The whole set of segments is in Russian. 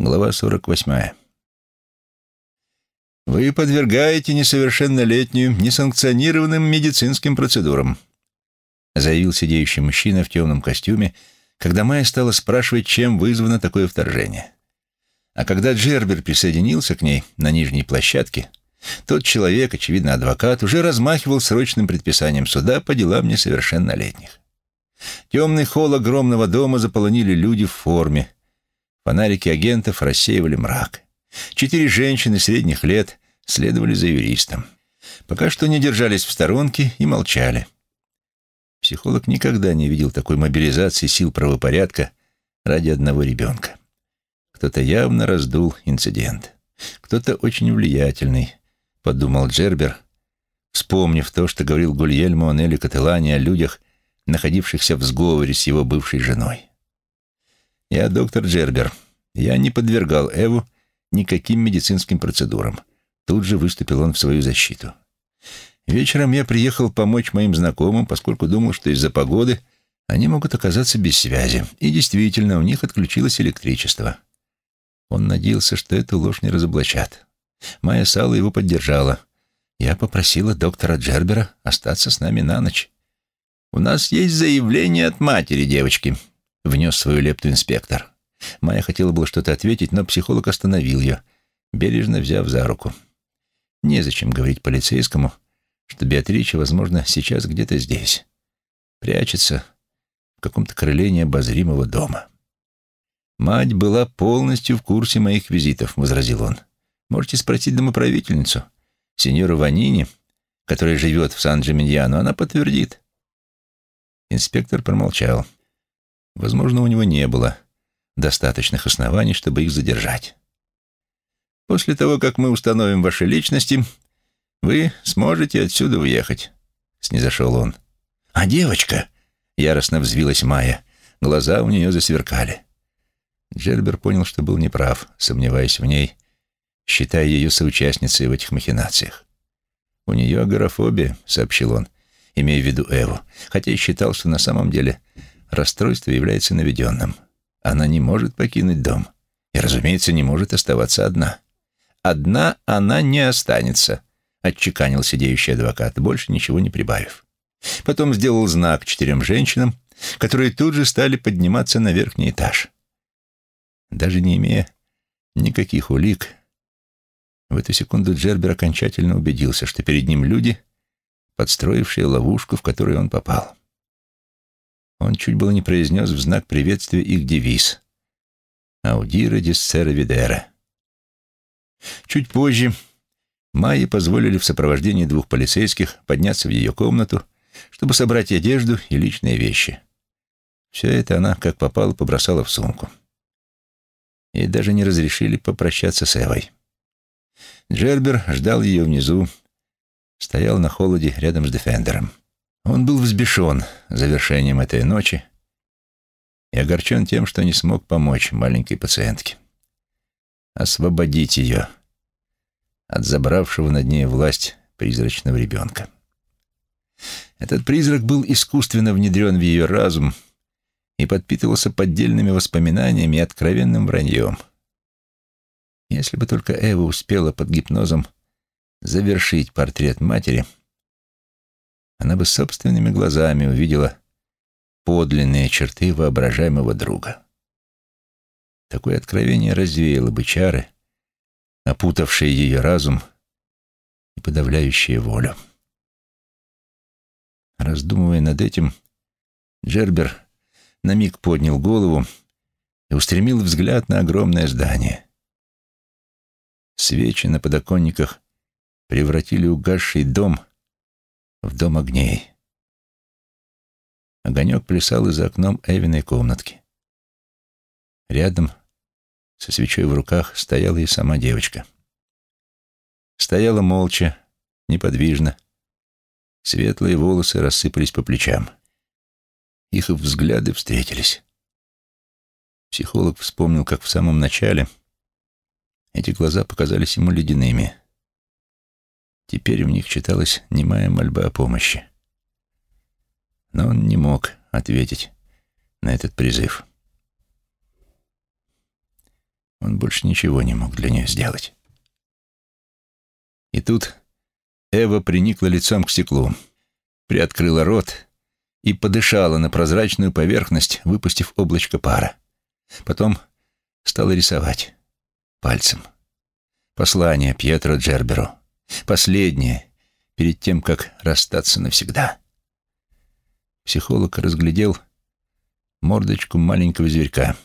Глава 48. Вы подвергаете несовершеннолетнюю несанкционированным медицинским процедурам, заявил сидеющий мужчина в темном костюме, когда Майя стала спрашивать, чем вызвано такое вторжение. А когда Джербер присоединился к ней на нижней площадке, тот человек, очевидно адвокат, уже размахивал срочным предписанием суда по делам несовершеннолетних. Темный холл огромного дома заполонили люди в форме, Фонарики агентов рассеивали мрак. Четыре женщины средних лет следовали за юристом. Пока что не держались в сторонке и молчали. Психолог никогда не видел такой мобилизации сил правопорядка ради одного ребенка. Кто-то явно раздул инцидент. Кто-то очень влиятельный, подумал Джербер, вспомнив то, что говорил Гульельмо Нелли Кателани о людях, находившихся в сговоре с его бывшей женой. «Я доктор Джербер. Я не подвергал Эву никаким медицинским процедурам». Тут же выступил он в свою защиту. Вечером я приехал помочь моим знакомым, поскольку думал, что из-за погоды они могут оказаться без связи. И действительно, у них отключилось электричество. Он надеялся, что эту ложь не разоблачат. Майя Сала его поддержала. Я попросила доктора Джербера остаться с нами на ночь. «У нас есть заявление от матери девочки», внес свою лепту инспектор. Майя хотела было что-то ответить, но психолог остановил ее, бережно взяв за руку. Незачем говорить полицейскому, что Беатрича, возможно, сейчас где-то здесь. Прячется в каком-то крыле необозримого дома. «Мать была полностью в курсе моих визитов», — возразил он. «Можете спросить домоправительницу, сеньора Ванини, которая живет в Сан-Джиминьяно, она подтвердит». Инспектор промолчал. Возможно, у него не было достаточных оснований, чтобы их задержать. После того, как мы установим ваши личности, вы сможете отсюда уехать, — снизошел он. А девочка, — яростно взвилась Майя, глаза у нее засверкали. Джербер понял, что был неправ, сомневаясь в ней, считая ее соучастницей в этих махинациях. «У нее агорафобия», — сообщил он, имея в виду Эву, хотя и считал, что на самом деле расстройство является наведенным. Она не может покинуть дом и, разумеется, не может оставаться одна. «Одна она не останется», — отчеканил сидеющий адвокат, больше ничего не прибавив. Потом сделал знак четырем женщинам, которые тут же стали подниматься на верхний этаж. Даже не имея никаких улик, в эту секунду Джербер окончательно убедился, что перед ним люди, подстроившие ловушку, в которую он попал. Он чуть было не произнес в знак приветствия их девиз «Аудира диссера видера». Чуть позже Майе позволили в сопровождении двух полицейских подняться в ее комнату, чтобы собрать одежду и личные вещи. Все это она, как попало, побросала в сумку. Ей даже не разрешили попрощаться с Эвой. Джербер ждал ее внизу, стоял на холоде рядом с Дефендером. Он был взбешен завершением этой ночи и огорчен тем, что не смог помочь маленькой пациентке. Освободить ее от забравшего над ней власть призрачного ребенка. Этот призрак был искусственно внедрен в ее разум и подпитывался поддельными воспоминаниями и откровенным враньем. Если бы только Эва успела под гипнозом завершить портрет матери — она бы собственными глазами увидела подлинные черты воображаемого друга. Такое откровение развеяло бы чары, опутавшие ее разум и подавляющие волю. Раздумывая над этим, Джербер на миг поднял голову и устремил взгляд на огромное здание. Свечи на подоконниках превратили угасший дом в дом огней. Огонек плясал и за окном Эвиной комнатки. Рядом, со свечой в руках, стояла и сама девочка. Стояла молча, неподвижно. Светлые волосы рассыпались по плечам. Их взгляды встретились. Психолог вспомнил, как в самом начале эти глаза показались ему ледяными. Теперь в них читалась немая мольба о помощи. Но он не мог ответить на этот призыв. Он больше ничего не мог для нее сделать. И тут Эва приникла лицом к стеклу, приоткрыла рот и подышала на прозрачную поверхность, выпустив облачко пара. Потом стала рисовать пальцем. Послание Пьетро Джерберу. Последнее, перед тем, как расстаться навсегда. Психолог разглядел мордочку маленького зверька.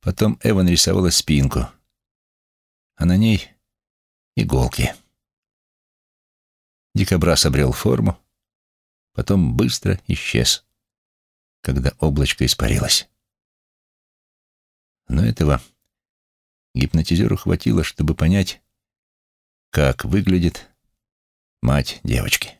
Потом Эва нарисовала спинку, а на ней иголки. Дикобраз обрел форму, потом быстро исчез, когда облачко испарилось. Но этого гипнотизеру хватило, чтобы понять, как выглядит мать девочки.